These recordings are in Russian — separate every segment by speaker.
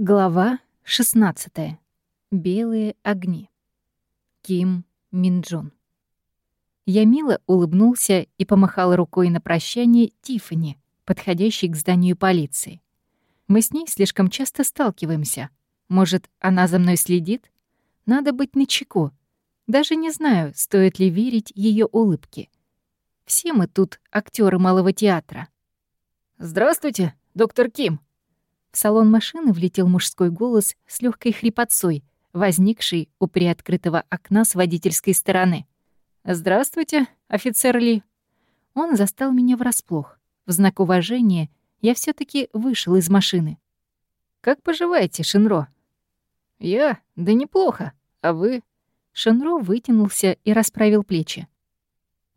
Speaker 1: Глава 16. Белые огни. Ким Минджун. Я мило улыбнулся и помахал рукой на прощание Тифани, подходящей к зданию полиции. Мы с ней слишком часто сталкиваемся. Может, она за мной следит? Надо быть начеку. Даже не знаю, стоит ли верить ее улыбке. Все мы тут актеры малого театра.
Speaker 2: «Здравствуйте, доктор Ким»,
Speaker 1: в салон машины влетел мужской голос с легкой хрипотцой, возникший у приоткрытого окна с водительской стороны. «Здравствуйте, офицер Ли». Он застал меня врасплох. В знак уважения я все таки вышел из машины. «Как поживаете, Шинро?»
Speaker 2: «Я? Да неплохо. А вы?»
Speaker 1: Шинро вытянулся и расправил плечи.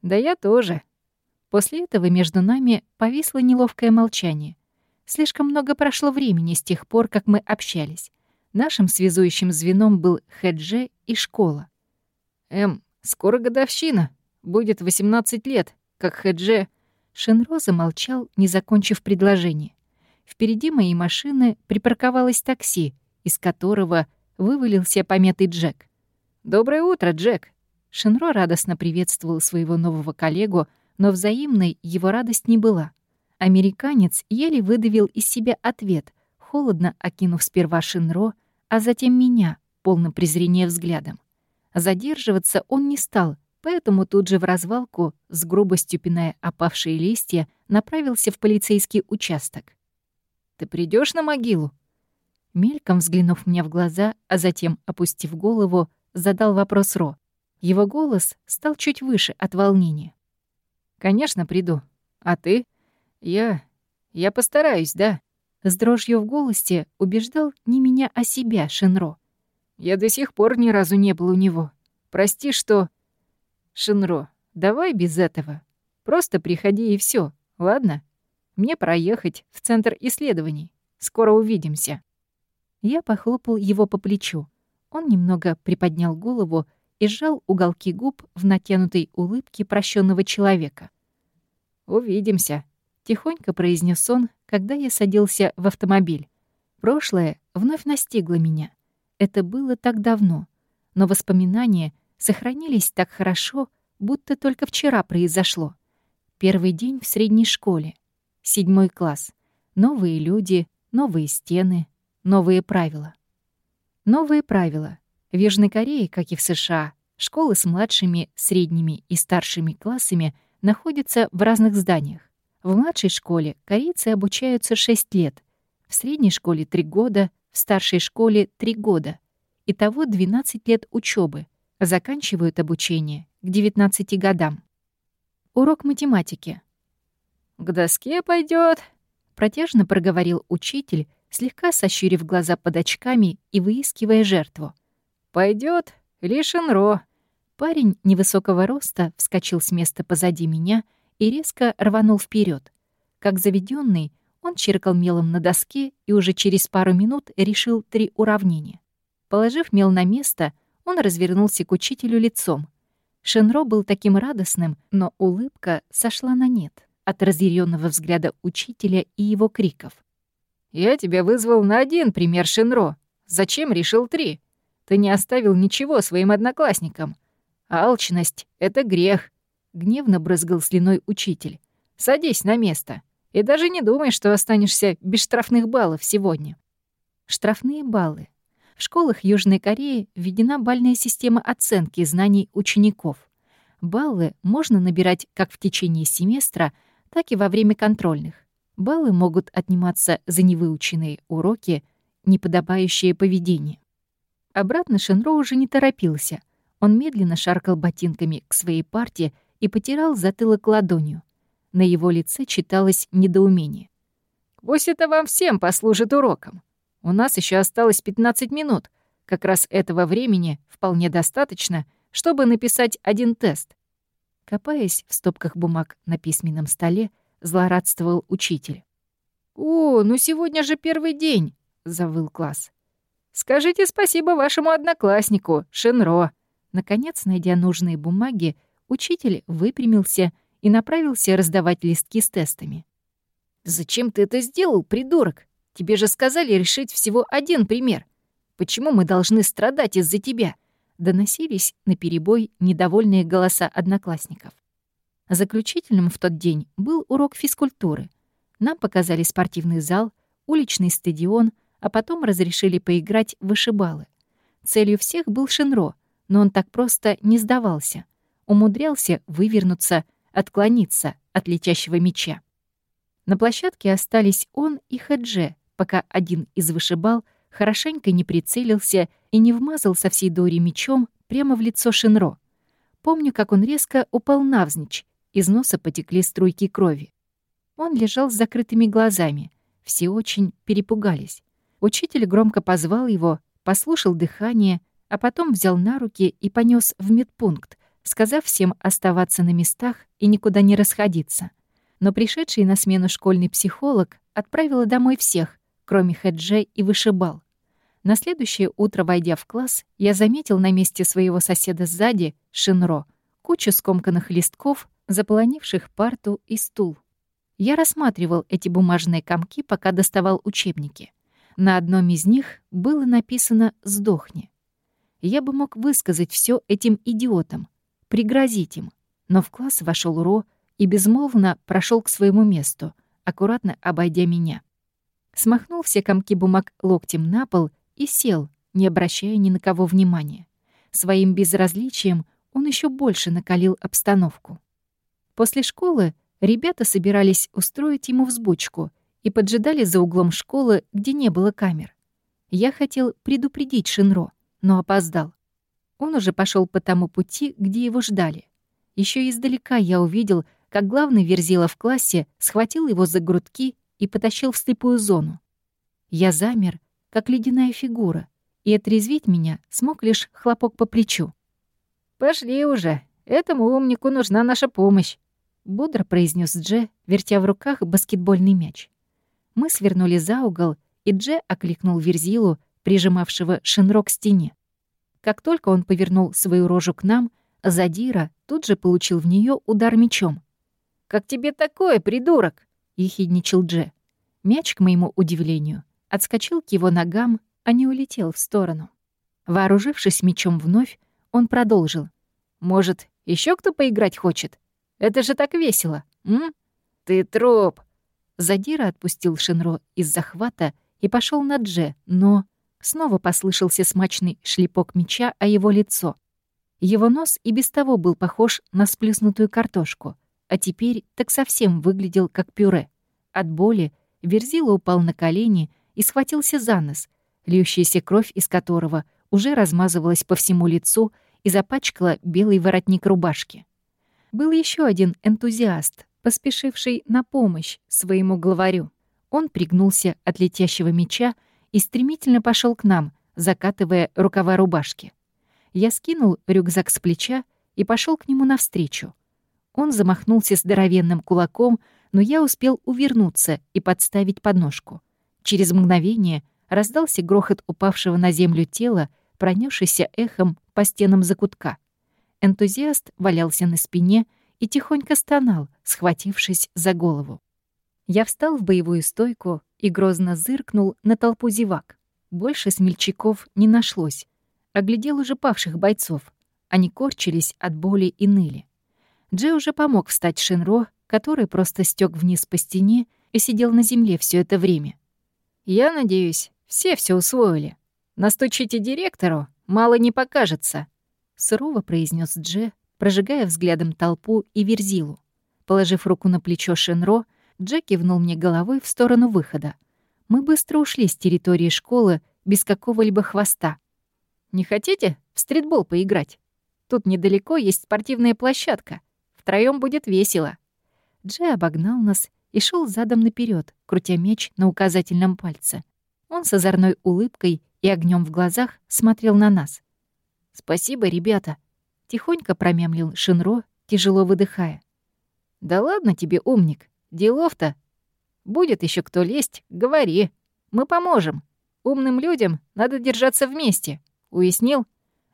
Speaker 2: «Да я тоже».
Speaker 1: После этого между нами повисло неловкое молчание. Слишком много прошло времени с тех пор, как мы общались. Нашим связующим звеном был Хэдже и школа.
Speaker 2: «Эм, скоро годовщина. Будет 18 лет, как Хэдже...»
Speaker 1: Шинро замолчал, не закончив предложение. Впереди моей машины припарковалось такси, из которого вывалился помятый Джек.
Speaker 2: «Доброе утро, Джек!»
Speaker 1: Шинро радостно приветствовал своего нового коллегу, но взаимной его радость не была. Американец еле выдавил из себя ответ, холодно окинув сперва Шинро, а затем меня, полным презрения взглядом. Задерживаться он не стал, поэтому тут же в развалку, с грубостью пиная опавшие листья, направился в полицейский участок.
Speaker 2: «Ты придешь на могилу?»
Speaker 1: Мельком взглянув мне в глаза, а затем, опустив голову, задал вопрос Ро. Его голос стал чуть выше от волнения.
Speaker 2: «Конечно, приду. А ты?» «Я... я постараюсь, да?»
Speaker 1: С дрожью в голосе убеждал не меня, а себя, Шинро.
Speaker 2: «Я до сих пор ни разу не был у него. Прости, что...» «Шинро, давай без этого. Просто приходи и все, ладно? Мне проехать в Центр исследований. Скоро увидимся».
Speaker 1: Я похлопал его по плечу. Он немного приподнял голову и сжал уголки губ в натянутой улыбке прощенного человека.
Speaker 2: «Увидимся»,
Speaker 1: Тихонько произнес он, когда я садился в автомобиль. Прошлое вновь настигло меня. Это было так давно, но воспоминания сохранились так хорошо, будто только вчера произошло. Первый день в средней школе. Седьмой класс. Новые люди, новые стены, новые правила. Новые правила. В Южной Корее, как и в США, школы с младшими, средними и старшими классами находятся в разных зданиях. В младшей школе корейцы обучаются 6 лет, в средней школе 3 года, в старшей школе 3 года. Итого 12 лет учебы. Заканчивают обучение к 19 годам. Урок математики.
Speaker 2: «К доске пойдет,
Speaker 1: протяжно проговорил учитель, слегка сощурив глаза под очками и выискивая жертву.
Speaker 2: Пойдет Лишенро».
Speaker 1: Парень невысокого роста вскочил с места позади меня — и резко рванул вперед. Как заведенный, он чиркал мелом на доске и уже через пару минут решил три уравнения. Положив мел на место, он развернулся к учителю лицом. Шенро был таким радостным, но улыбка сошла на нет от разъяренного взгляда учителя и его криков.
Speaker 2: «Я тебя вызвал на один пример, Шенро. Зачем решил три? Ты не оставил ничего своим одноклассникам. Алчность — это грех. — гневно брызгал слюной учитель. «Садись на место. И даже не думай, что останешься без штрафных баллов сегодня».
Speaker 1: Штрафные баллы. В школах Южной Кореи введена бальная система оценки знаний учеников. Баллы можно набирать как в течение семестра, так и во время контрольных. Баллы могут отниматься за невыученные уроки, неподобающее поведение. Обратно Шенро уже не торопился. Он медленно шаркал ботинками к своей партии и потирал затылок ладонью. На его лице читалось недоумение.
Speaker 2: «Пусть это вам всем послужит уроком. У нас еще осталось 15 минут. Как раз этого времени вполне достаточно, чтобы написать один тест».
Speaker 1: Копаясь в стопках бумаг на письменном столе, злорадствовал учитель.
Speaker 2: «О, ну сегодня же первый день!» — завыл класс. «Скажите спасибо вашему однокласснику, Шенро».
Speaker 1: Наконец, найдя нужные бумаги, Учитель выпрямился и направился раздавать листки с тестами.
Speaker 2: «Зачем ты это сделал, придурок? Тебе же сказали решить всего один пример. Почему мы должны страдать из-за тебя?» Доносились наперебой недовольные голоса одноклассников. Заключительным в тот день был урок физкультуры. Нам показали спортивный зал, уличный стадион, а потом разрешили поиграть в вышибалы. Целью всех был Шинро, но он так просто не сдавался. Умудрялся вывернуться, отклониться от летящего мяча. На площадке остались он и Хэдже, пока один из вышибал хорошенько не прицелился и не вмазал со всей дури мечом прямо в лицо Шинро. Помню, как он резко упал навзничь, из носа потекли струйки крови. Он лежал с закрытыми глазами. Все очень перепугались. Учитель громко позвал его, послушал дыхание, а потом взял на руки и понес в медпункт, сказав всем оставаться на местах и никуда не расходиться. Но пришедший на смену школьный психолог отправила домой всех, кроме Хэджи и вышибал. На следующее утро, войдя в класс, я заметил на месте своего соседа сзади, Шинро, кучу скомканных листков, заполонивших парту и стул. Я рассматривал эти бумажные комки, пока доставал учебники. На одном из них было написано «Сдохни». Я бы мог высказать все этим идиотам, пригрозить им, но в класс вошел Ро и безмолвно прошел к своему месту, аккуратно обойдя меня. Смахнул все комки бумаг локтем на пол и сел, не обращая ни на кого внимания. Своим безразличием он еще больше накалил обстановку. После школы ребята собирались устроить ему взбучку — и поджидали за углом школы, где не было камер. Я хотел предупредить Шинро, но опоздал. Он уже пошел по тому пути, где его ждали. Еще издалека я увидел, как главный верзила в классе схватил его за грудки и потащил в слепую зону. Я замер, как ледяная фигура, и отрезвить меня смог лишь хлопок по плечу.
Speaker 1: «Пошли уже, этому умнику нужна наша помощь», — бодро произнес Дже, вертя в руках баскетбольный мяч. Мы свернули за угол, и Дже окликнул Верзилу, прижимавшего Шинро к стене. Как только он повернул свою рожу к нам, Задира тут же получил в нее удар мечом.
Speaker 2: «Как тебе такое, придурок?» — ехидничал Дже.
Speaker 1: Мяч, к моему удивлению, отскочил к его ногам, а не улетел в сторону. Вооружившись мечом вновь, он продолжил.
Speaker 2: «Может, еще кто поиграть хочет? Это же так весело, м? Ты труп!»
Speaker 1: Задира отпустил Шинро из захвата и пошел на Дже, но снова послышался смачный шлепок меча о его лицо. Его нос и без того был похож на сплюснутую картошку, а теперь так совсем выглядел как пюре. От боли Верзила упал на колени и схватился за нос, льющаяся кровь из которого уже размазывалась по всему лицу и запачкала белый воротник рубашки. Был еще один энтузиаст, поспешивший на помощь своему главарю. Он пригнулся от летящего меча и стремительно пошел к нам, закатывая рукава рубашки. Я скинул рюкзак с плеча и пошел к нему навстречу. Он замахнулся здоровенным кулаком, но я успел увернуться и подставить подножку. Через мгновение раздался грохот упавшего на землю тела, пронесшийся эхом по стенам закутка. Энтузиаст валялся на спине и тихонько стонал, схватившись за голову. Я встал в боевую стойку и грозно зыркнул на толпу зевак. Больше смельчаков не нашлось. Оглядел уже павших бойцов. Они корчились от боли и ныли. Джей уже помог встать Шинро, который просто стёк вниз по стене и сидел на земле все это время.
Speaker 2: «Я надеюсь, все все усвоили. Настучите директору, мало не покажется», —
Speaker 1: сурово произнес Дже, прожигая взглядом толпу и верзилу. Положив руку на плечо Шенро, Джек кивнул мне головой в сторону выхода. Мы быстро ушли с территории школы без какого-либо хвоста.
Speaker 2: «Не хотите в стритбол поиграть? Тут недалеко есть спортивная площадка. Втроём будет весело».
Speaker 1: Джей обогнал нас и шел задом наперед, крутя меч на указательном пальце. Он с озорной улыбкой и огнем в глазах смотрел на нас.
Speaker 2: «Спасибо, ребята»,
Speaker 1: Тихонько промямлил Шинро, тяжело выдыхая.
Speaker 2: «Да ладно тебе, умник, делов-то. Будет еще кто лезть, говори. Мы поможем. Умным людям надо держаться вместе. Уяснил?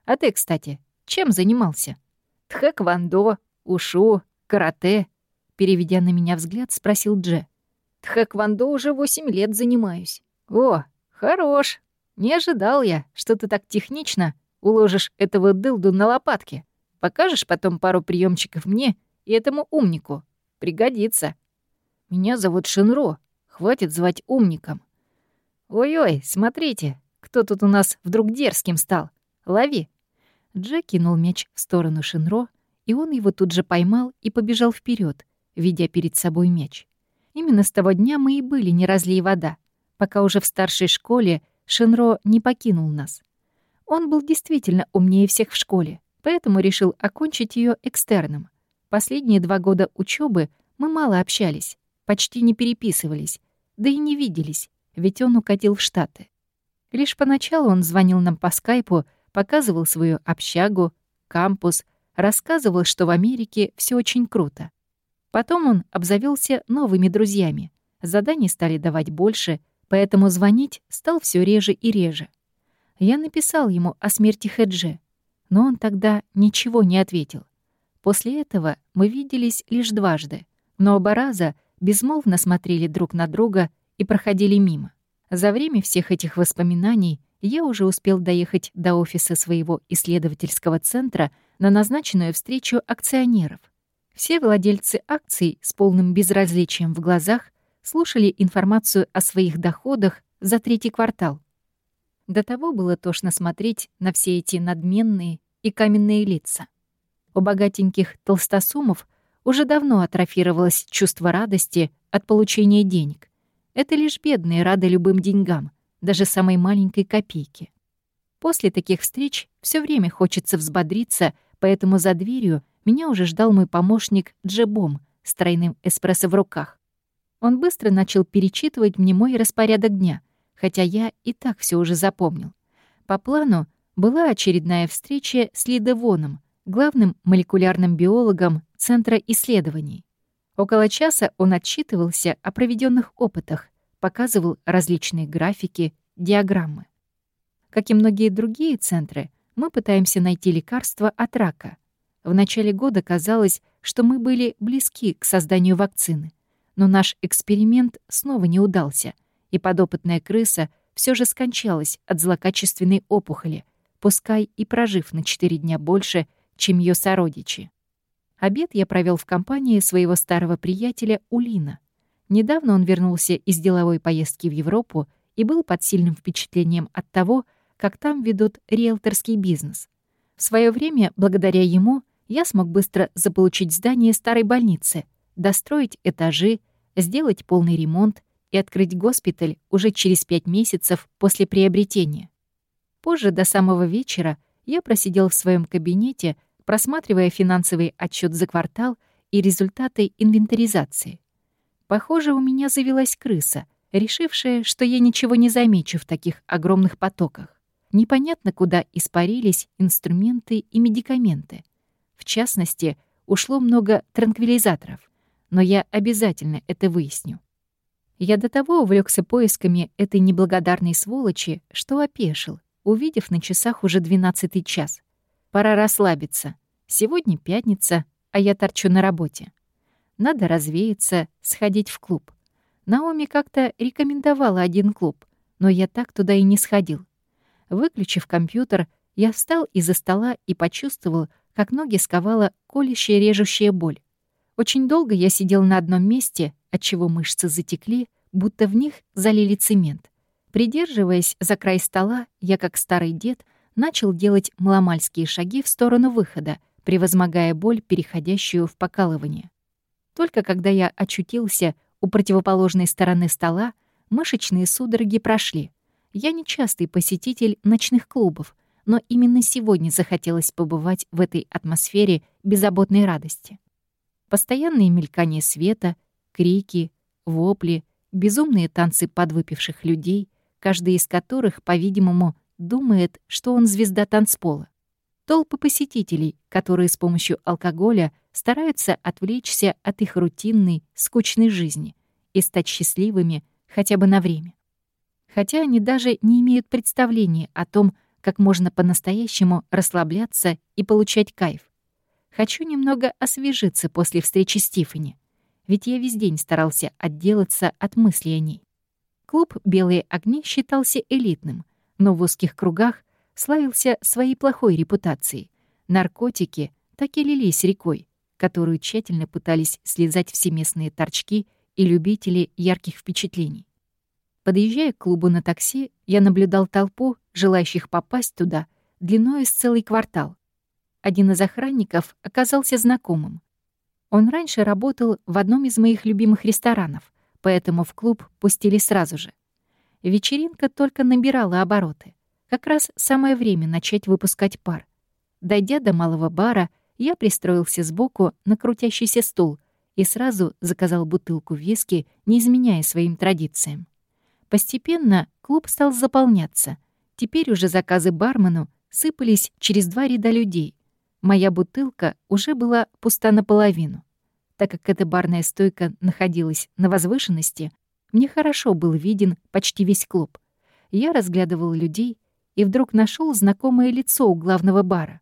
Speaker 2: А ты, кстати, чем занимался? Тхэквондо, ушу, карате?» Переведя на меня взгляд, спросил Дже. «Тхэквондо уже восемь лет занимаюсь. О, хорош. Не ожидал я, что ты так технично уложишь этого дылду на лопатки. Покажешь потом пару приемчиков мне и этому умнику. Пригодится. Меня зовут Шинро. Хватит звать умником. Ой-ой, смотрите, кто тут у нас вдруг дерзким стал. Лови. Джек кинул мяч в сторону Шинро, и он его тут же поймал и побежал вперед, видя перед собой мяч. Именно с того дня мы и были не разлей вода, пока уже в старшей школе Шинро не покинул нас. Он был действительно умнее всех в школе, поэтому решил окончить ее экстерном. Последние два года учебы мы мало общались, почти не переписывались, да и не виделись, ведь он укатил в Штаты. Лишь поначалу он звонил нам по скайпу, показывал свою общагу, кампус, рассказывал, что в Америке все очень круто. Потом он обзавелся новыми друзьями. Заданий стали давать больше, поэтому звонить стал все реже и реже. Я написал ему о смерти Хедже, но он тогда ничего не ответил. После этого мы виделись лишь дважды, но оба раза безмолвно смотрели друг на друга и проходили мимо. За время всех этих воспоминаний я уже успел доехать до офиса своего исследовательского центра на назначенную встречу акционеров. Все владельцы акций с полным безразличием в глазах слушали информацию о своих доходах за третий квартал. До того было тошно смотреть на все эти надменные и каменные лица. У богатеньких толстосумов уже давно атрофировалось чувство радости от получения денег. Это лишь бедные рады любым деньгам, даже самой маленькой копейки. После таких встреч все время хочется взбодриться, поэтому за дверью меня уже ждал мой помощник Джебом с тройным эспрессо в руках. Он быстро начал перечитывать мне мой распорядок дня, хотя я и так все уже запомнил. По плану была очередная встреча с Лидевоном, главным молекулярным биологом Центра исследований. Около часа он отчитывался о проведенных опытах, показывал различные графики, диаграммы. Как и многие другие центры, мы пытаемся найти лекарство от рака. В начале года казалось, что мы были близки к созданию вакцины, но наш эксперимент снова не удался — и подопытная крыса все же скончалась от злокачественной опухоли, пускай и прожив на 4 дня больше, чем ее сородичи. Обед я провел в компании своего старого приятеля Улина. Недавно он вернулся из деловой поездки в Европу и был под сильным впечатлением от того, как там ведут риэлторский бизнес. В свое время, благодаря ему, я смог быстро заполучить здание старой больницы, достроить этажи, сделать полный ремонт и открыть госпиталь уже через пять месяцев после приобретения. Позже, до самого вечера, я просидел в своем кабинете, просматривая финансовый отчет за квартал и результаты инвентаризации. Похоже, у меня завелась крыса, решившая, что я ничего не замечу в таких огромных потоках. Непонятно, куда испарились инструменты и медикаменты. В частности, ушло много транквилизаторов, но я обязательно это выясню. Я до того увлекся поисками этой неблагодарной сволочи, что опешил, увидев на часах уже двенадцатый час. Пора расслабиться. Сегодня пятница, а я торчу на работе. Надо развеяться, сходить в клуб. Наоми как-то рекомендовала один клуб, но я так туда и не сходил. Выключив компьютер, я встал из-за стола и почувствовал, как ноги сковала колющая режущая боль. Очень долго я сидел на одном месте, отчего мышцы затекли, будто в них залили цемент. Придерживаясь за край стола, я, как старый дед, начал делать маломальские шаги в сторону выхода, превозмогая боль, переходящую в покалывание. Только когда я очутился у противоположной стороны стола, мышечные судороги прошли. Я не частый посетитель ночных клубов, но именно сегодня захотелось побывать в этой атмосфере беззаботной радости. Постоянные мелькания света — крики, вопли, безумные танцы подвыпивших людей, каждый из которых, по-видимому, думает, что он звезда танцпола. Толпы посетителей, которые с помощью алкоголя стараются отвлечься от их рутинной, скучной жизни и стать счастливыми хотя бы на время. Хотя они даже не имеют представления о том, как можно по-настоящему расслабляться и получать кайф. Хочу немного освежиться после встречи с Тиффани ведь я весь день старался отделаться от мыслей о ней.
Speaker 1: Клуб «Белые огни» считался элитным, но в узких кругах славился своей плохой репутацией. Наркотики так и лились рекой, которую тщательно пытались слезать все местные торчки и любители ярких впечатлений. Подъезжая к клубу на такси, я наблюдал толпу, желающих попасть туда, длиной с целый квартал. Один из охранников оказался знакомым. Он раньше работал в одном из моих любимых ресторанов, поэтому в клуб пустили сразу же. Вечеринка только набирала обороты. Как раз самое время начать выпускать пар. Дойдя до малого бара, я пристроился сбоку на крутящийся стул и сразу заказал бутылку виски, не изменяя своим традициям. Постепенно клуб стал заполняться. Теперь уже заказы бармену сыпались через два ряда людей. Моя бутылка уже была пуста наполовину. Так как эта барная стойка находилась на возвышенности, мне хорошо был виден почти весь клуб. Я разглядывал людей и вдруг нашел знакомое лицо у главного бара.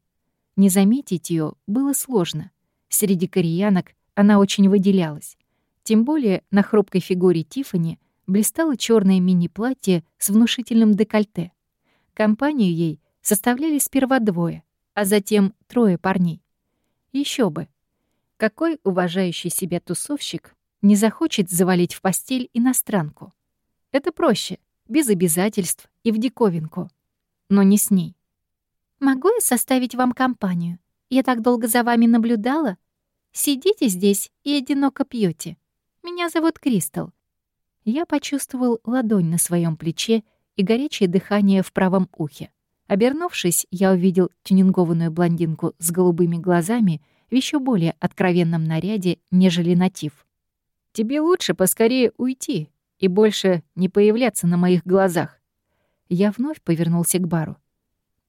Speaker 1: Не заметить ее было сложно. Среди кореянок она очень выделялась. Тем более на хрупкой фигуре Тифани блистало черное мини-платье с внушительным декольте. Компанию ей составляли сперва двое, а затем трое парней. Еще бы. Какой уважающий себя тусовщик не захочет завалить в постель иностранку? Это проще, без обязательств и в диковинку. Но не с ней. «Могу я составить вам компанию? Я так долго за вами наблюдала. Сидите здесь и одиноко пьете. Меня зовут Кристал». Я почувствовал ладонь на своем плече и горячее дыхание в правом ухе. Обернувшись, я увидел тюнингованную блондинку с голубыми глазами в еще более откровенном наряде, нежели натив. «Тебе лучше поскорее уйти и больше не появляться на моих глазах». Я вновь повернулся к бару.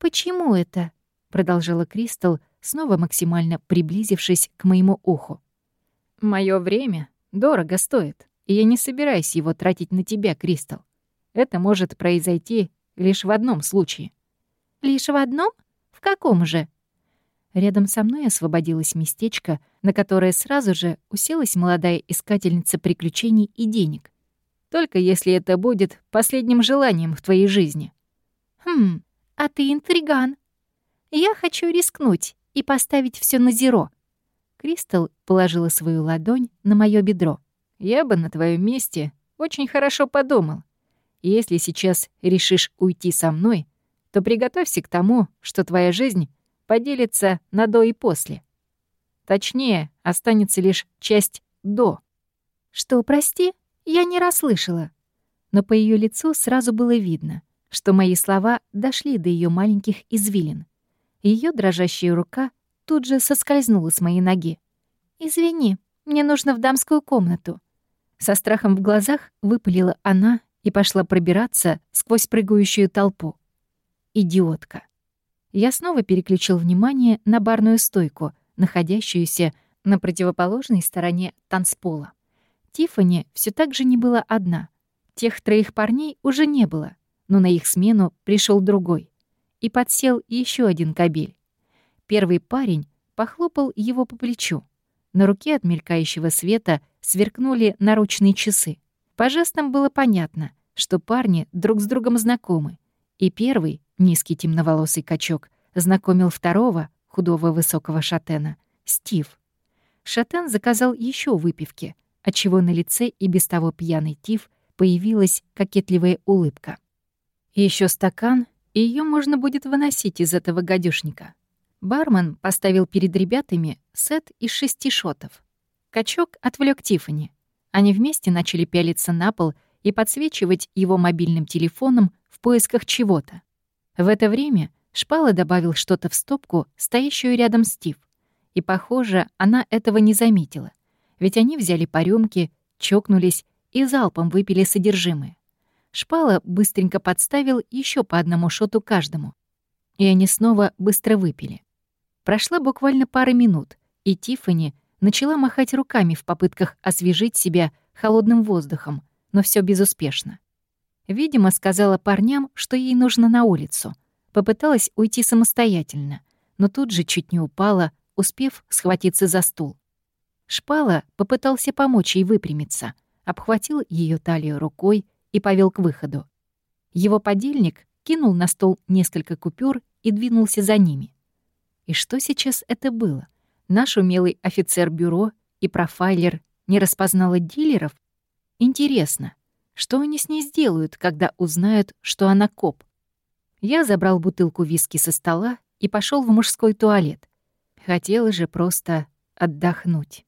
Speaker 1: «Почему это?» — продолжала Кристал, снова максимально приблизившись к моему уху. «Моё время дорого стоит, и я не собираюсь его тратить на тебя, Кристал. Это может произойти лишь в одном случае». «Лишь в одном? В каком же?» Рядом со мной освободилось местечко, на которое сразу же уселась молодая искательница приключений и денег. «Только если это будет последним желанием в твоей жизни». «Хм, а ты интриган. Я хочу рискнуть и поставить все на зеро. Кристал положила свою ладонь на мое бедро. Я бы на твоем месте очень хорошо подумал. Если сейчас решишь уйти со мной, то приготовься к тому, что твоя жизнь поделится на до и после. Точнее, останется лишь часть «до». «Что, прости? Я не расслышала». Но по ее лицу сразу было видно что мои слова дошли до ее маленьких извилин. Ее дрожащая рука тут же соскользнула с моей ноги. «Извини, мне нужно в дамскую комнату». Со страхом в глазах выпалила она и пошла пробираться сквозь прыгающую толпу. Идиотка. Я снова переключил внимание на барную стойку, находящуюся на противоположной стороне танцпола. Тифани все так же не была одна. Тех троих парней уже не было но на их смену пришел другой. И подсел еще один кабель. Первый парень похлопал его по плечу. На руке от мелькающего света сверкнули наручные часы. По жестам было понятно, что парни друг с другом знакомы. И первый, низкий темноволосый качок, знакомил второго, худого высокого шатена, Стив. Шатен заказал еще выпивки, отчего на лице и без того пьяный Тиф появилась кокетливая улыбка. Еще стакан, и ее можно будет выносить из этого гадюшника. Бармен поставил перед ребятами сет из шести шотов. Качок отвлек Тифани. Они вместе начали пялиться на пол и подсвечивать его мобильным телефоном в поисках чего-то. В это время Шпала добавил что-то в стопку, стоящую рядом Стив. И, похоже, она этого не заметила. Ведь они взяли по рюмке, чокнулись и залпом выпили содержимое. Шпала быстренько подставил еще по одному шоту каждому. И они снова быстро выпили. Прошла буквально пара минут, и Тиффани начала махать руками в попытках освежить себя холодным воздухом, но все безуспешно. Видимо, сказала парням, что ей нужно на улицу. Попыталась уйти самостоятельно, но тут же чуть не упала, успев схватиться за стул. Шпала попытался помочь ей выпрямиться, обхватил ее талию рукой и повел к выходу. Его подельник кинул на стол несколько купюр и двинулся за ними. И что сейчас это было? Наш умелый офицер бюро и профайлер не распознала дилеров? Интересно, что они с ней сделают, когда узнают, что она коп? Я забрал бутылку виски со стола и пошел в мужской туалет. Хотела же просто отдохнуть.